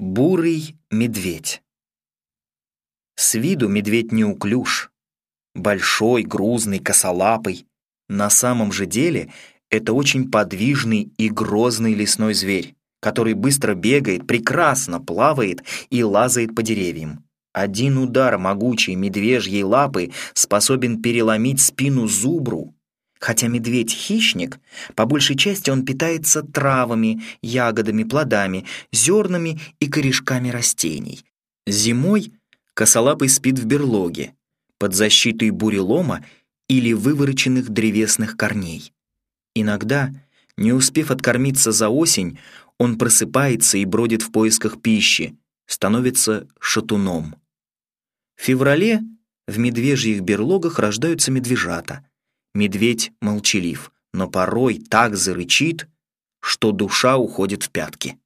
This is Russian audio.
Бурый медведь. С виду медведь неуклюж. Большой, грузный, косолапый. На самом же деле это очень подвижный и грозный лесной зверь, который быстро бегает, прекрасно плавает и лазает по деревьям. Один удар могучей медвежьей лапы способен переломить спину зубру, Хотя медведь — хищник, по большей части он питается травами, ягодами, плодами, зернами и корешками растений. Зимой косолапый спит в берлоге, под защитой бурелома или вывороченных древесных корней. Иногда, не успев откормиться за осень, он просыпается и бродит в поисках пищи, становится шатуном. В феврале в медвежьих берлогах рождаются медвежата — Медведь молчалив, но порой так зарычит, что душа уходит в пятки.